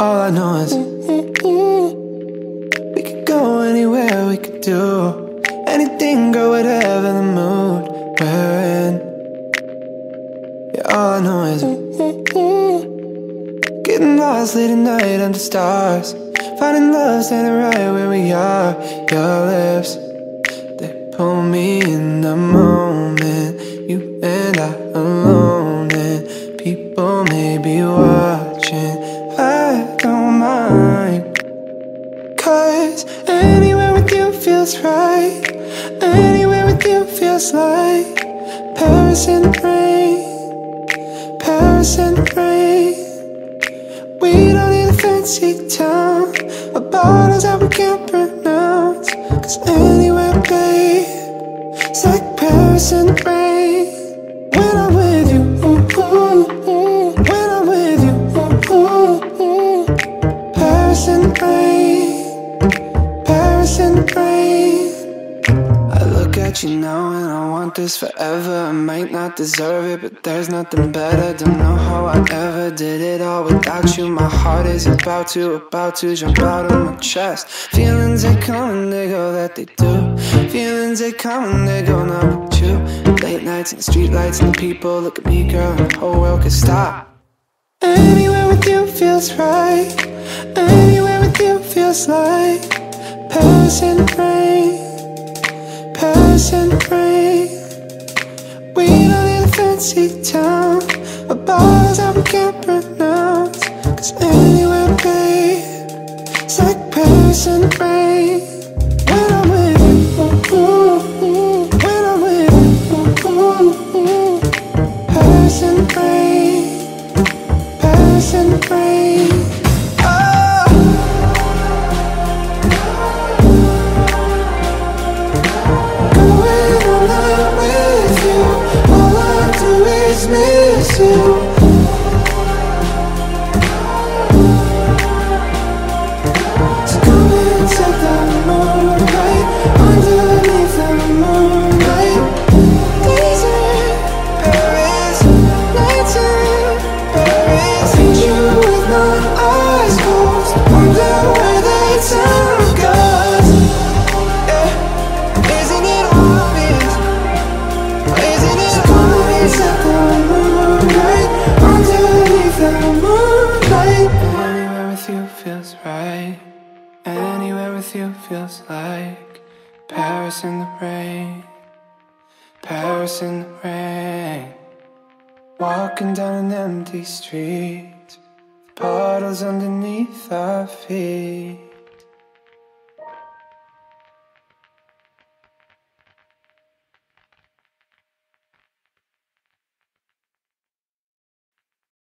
All I know is we could go anywhere, we could do anything, girl, whatever the mood we're in. Yeah, all I know is getting lost late at night under stars, finding love standing right where we are. Your lips, they pull me in the moment. Anywhere with you feels right. Anywhere with you feels like Paris in the rain. Paris in the rain. We don't need a fancy town or bottles that we can't pronounce. Cause anywhere, babe, it's like Paris in the rain. The. I look at you now and I want this forever. I might not deserve it, but there's nothing better. Don't know how I ever did it all without you. My heart is about to, about to jump out of my chest. Feelings they come and they go, that they do. Feelings they come and they go, now with you. Late nights and street lights and the people look at me, girl, and the whole world could stop. Anywhere with you feels right. Anywhere with you feels like Paris in the rain. Paris in the rain. We don't need a fancy town we can't anywhere, babe, it's like. When I'm with you, when I'm with you, miss with you feels like Paris in the rain. Paris in the rain. Walking down an empty street. Puddles underneath our feet.